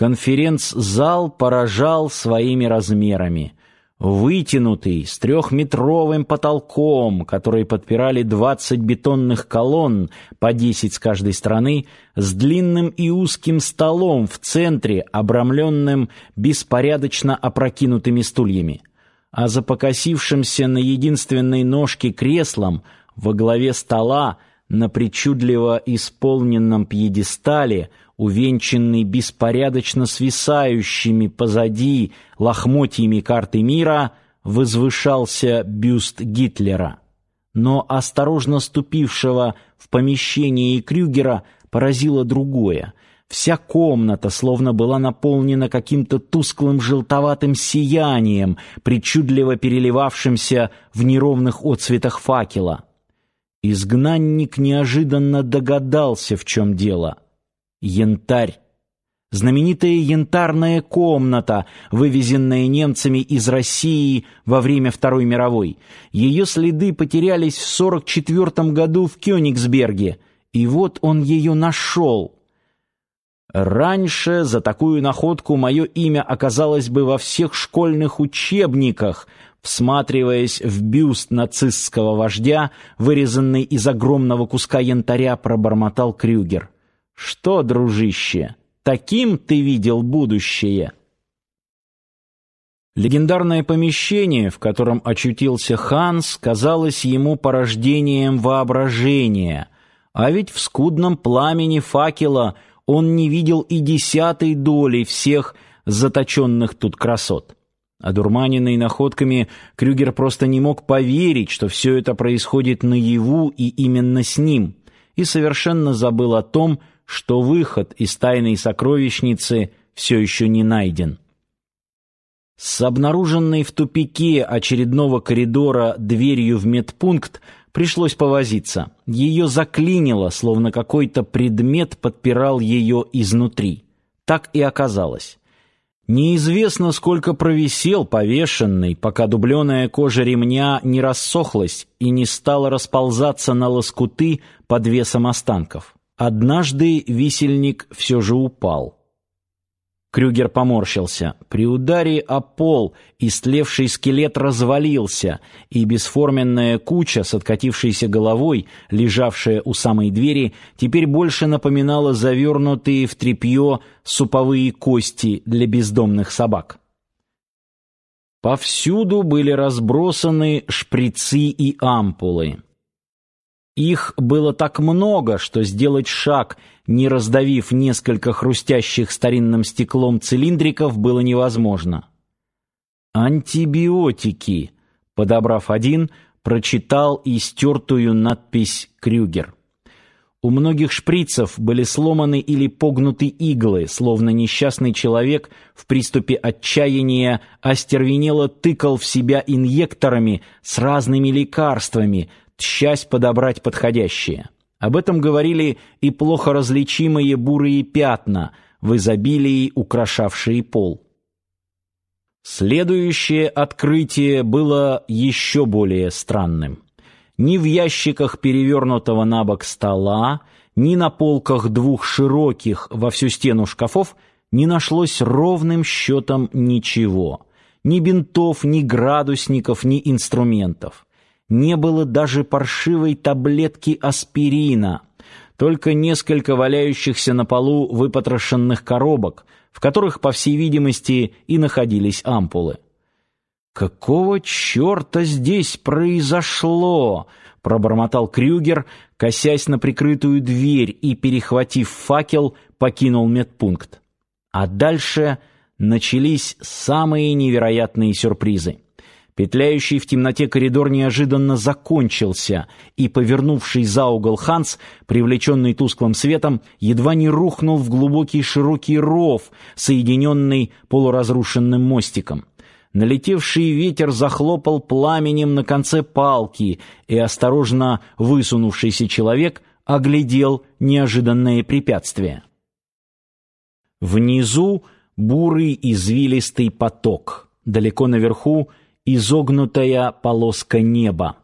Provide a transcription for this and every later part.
Конференц-зал поражал своими размерами. Вытянутый, с трехметровым потолком, который подпирали двадцать бетонных колонн, по десять с каждой стороны, с длинным и узким столом в центре, обрамленным беспорядочно опрокинутыми стульями. А за покосившимся на единственной ножке креслом во главе стола на причудливо исполненном пьедестале увенчанный беспорядочно свисающими позади лохмотьями карты мира, возвышался бюст Гитлера. Но осторожно ступившего в помещение Крюгера поразило другое. Вся комната словно была наполнена каким-то тусклым желтоватым сиянием, причудливо переливавшимся в неровных отсветах факела. Изгнанник неожиданно догадался, в чем дело — Янтарь. Знаменитая янтарная комната, вывезенная немцами из России во время Второй мировой. Ее следы потерялись в 44 году в Кёнигсберге, и вот он ее нашел. Раньше за такую находку мое имя оказалось бы во всех школьных учебниках, всматриваясь в бюст нацистского вождя, вырезанный из огромного куска янтаря, пробормотал Крюгер. Что, дружище, таким ты видел будущее? Легендарное помещение, в котором очутился Ханс, казалось ему порождением воображения, а ведь в скудном пламени факела он не видел и десятой доли всех заточенных тут красот. Одурманенный находками, Крюгер просто не мог поверить, что все это происходит наяву и именно с ним, и совершенно забыл о том, что выход из тайной сокровищницы все еще не найден. С обнаруженной в тупике очередного коридора дверью в медпункт пришлось повозиться. Ее заклинило, словно какой-то предмет подпирал ее изнутри. Так и оказалось. Неизвестно, сколько провисел повешенный, пока дубленая кожа ремня не рассохлась и не стала расползаться на лоскуты под весом останков. Однажды висельник все же упал. Крюгер поморщился. При ударе о пол истлевший скелет развалился, и бесформенная куча с откатившейся головой, лежавшая у самой двери, теперь больше напоминала завернутые в тряпье суповые кости для бездомных собак. Повсюду были разбросаны шприцы и ампулы. Их было так много, что сделать шаг, не раздавив несколько хрустящих старинным стеклом цилиндриков, было невозможно. Антибиотики, подобрав один, прочитал истертую надпись Крюгер. У многих шприцев были сломаны или погнуты иглы, словно несчастный человек в приступе отчаяния остервенело тыкал в себя инъекторами с разными лекарствами, тщась подобрать подходящее. Об этом говорили и плохо различимые бурые пятна, в изобилии украшавшие пол. Следующее открытие было еще более странным. Ни в ящиках перевернутого на бок стола, ни на полках двух широких во всю стену шкафов не нашлось ровным счетом ничего. Ни бинтов, ни градусников, ни инструментов не было даже паршивой таблетки аспирина, только несколько валяющихся на полу выпотрошенных коробок, в которых, по всей видимости, и находились ампулы. «Какого черта здесь произошло?» — пробормотал Крюгер, косясь на прикрытую дверь и, перехватив факел, покинул медпункт. А дальше начались самые невероятные сюрпризы. Петляющий в темноте коридор неожиданно закончился, и повернувший за угол Ханс, привлеченный тусклым светом, едва не рухнул в глубокий широкий ров, соединенный полуразрушенным мостиком. Налетевший ветер захлопал пламенем на конце палки, и осторожно высунувшийся человек оглядел неожиданное препятствие. Внизу бурый извилистый поток. Далеко наверху изогнутая полоска неба.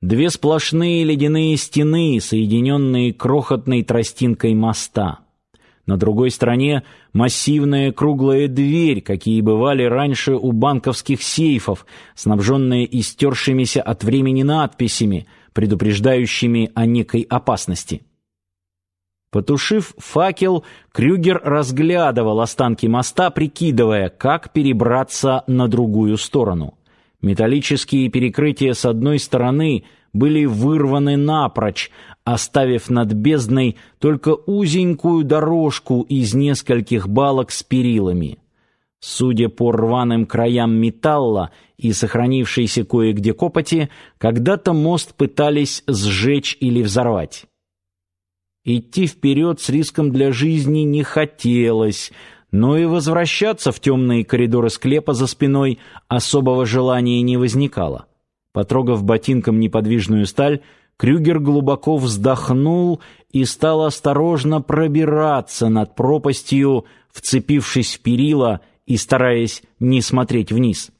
Две сплошные ледяные стены, соединенные крохотной тростинкой моста. На другой стороне массивная круглая дверь, какие бывали раньше у банковских сейфов, снабженная истершимися от времени надписями, предупреждающими о некой опасности. Потушив факел, Крюгер разглядывал останки моста, прикидывая, как перебраться на другую сторону. Металлические перекрытия с одной стороны были вырваны напрочь, оставив над бездной только узенькую дорожку из нескольких балок с перилами. Судя по рваным краям металла и сохранившейся кое-где копоти, когда-то мост пытались сжечь или взорвать. Идти вперед с риском для жизни не хотелось, но и возвращаться в темные коридоры склепа за спиной особого желания не возникало. Потрогав ботинком неподвижную сталь, Крюгер глубоко вздохнул и стал осторожно пробираться над пропастью, вцепившись в перила и стараясь не смотреть вниз.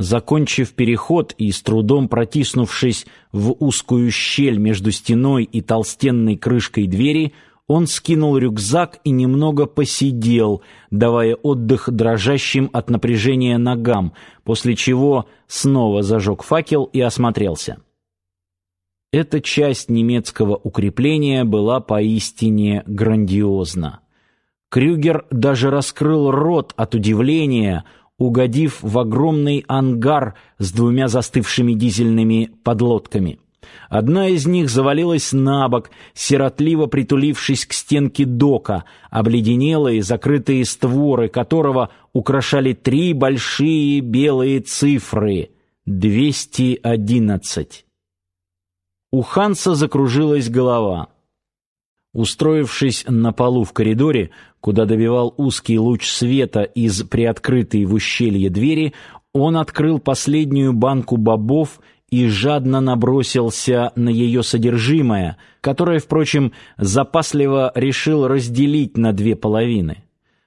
Закончив переход и с трудом протиснувшись в узкую щель между стеной и толстенной крышкой двери, он скинул рюкзак и немного посидел, давая отдых дрожащим от напряжения ногам, после чего снова зажег факел и осмотрелся. Эта часть немецкого укрепления была поистине грандиозна. Крюгер даже раскрыл рот от удивления, угодив в огромный ангар с двумя застывшими дизельными подлодками. Одна из них завалилась на бок, сиротливо притулившись к стенке дока, обледенелые закрытые створы которого украшали три большие белые цифры — 211. У Ханса закружилась голова. Устроившись на полу в коридоре, куда добивал узкий луч света из приоткрытой в ущелье двери, он открыл последнюю банку бобов и жадно набросился на ее содержимое, которое, впрочем, запасливо решил разделить на две половины.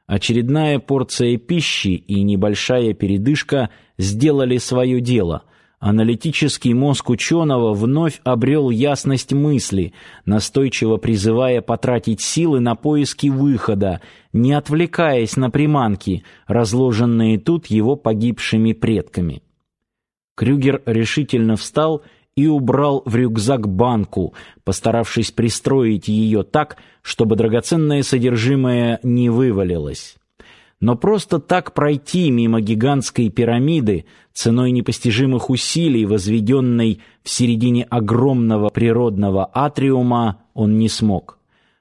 Очередная порция пищи и небольшая передышка сделали свое дело — Аналитический мозг ученого вновь обрел ясность мысли, настойчиво призывая потратить силы на поиски выхода, не отвлекаясь на приманки, разложенные тут его погибшими предками. Крюгер решительно встал и убрал в рюкзак банку, постаравшись пристроить ее так, чтобы драгоценное содержимое не вывалилось. Но просто так пройти мимо гигантской пирамиды ценой непостижимых усилий, возведенной в середине огромного природного атриума, он не смог.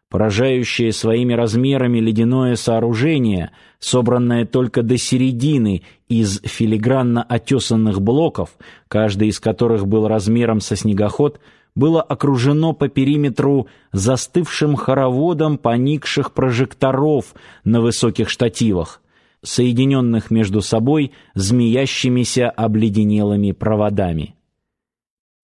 Поражающее своими размерами ледяное сооружение, собранное только до середины из филигранно отесанных блоков, каждый из которых был размером со снегоход, было окружено по периметру застывшим хороводом поникших прожекторов на высоких штативах, соединенных между собой змеящимися обледенелыми проводами.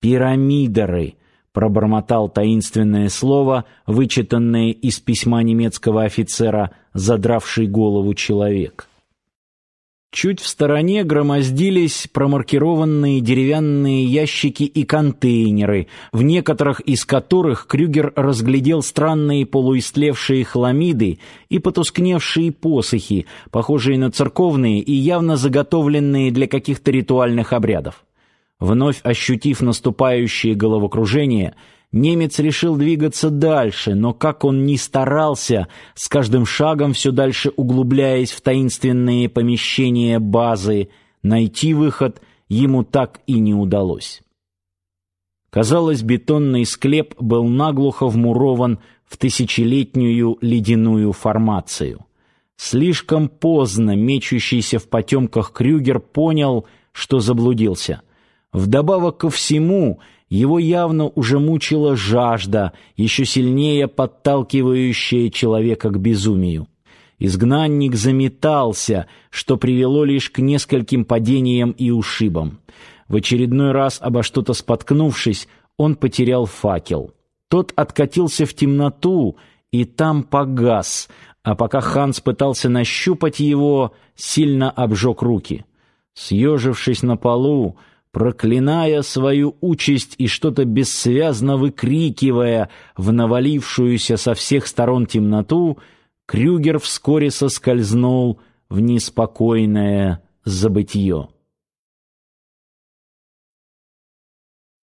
«Пирамидеры», — пробормотал таинственное слово, вычитанное из письма немецкого офицера, задравший голову человек. Чуть в стороне громоздились промаркированные деревянные ящики и контейнеры, в некоторых из которых Крюгер разглядел странные полуистлевшие хламиды и потускневшие посохи, похожие на церковные и явно заготовленные для каких-то ритуальных обрядов. Вновь ощутив наступающее головокружение, Немец решил двигаться дальше, но как он ни старался, с каждым шагом все дальше углубляясь в таинственные помещения базы, найти выход ему так и не удалось. Казалось, бетонный склеп был наглухо вмурован в тысячелетнюю ледяную формацию. Слишком поздно мечущийся в потемках Крюгер понял, что заблудился. Вдобавок ко всему, его явно уже мучила жажда, еще сильнее подталкивающая человека к безумию. Изгнанник заметался, что привело лишь к нескольким падениям и ушибам. В очередной раз обо что-то споткнувшись, он потерял факел. Тот откатился в темноту и там погас, а пока Ханс пытался нащупать его, сильно обжег руки. Съежившись на полу, проклиная свою участь и что-то бессвязно выкрикивая в навалившуюся со всех сторон темноту, Крюгер вскоре соскользнул в неспокойное забытье.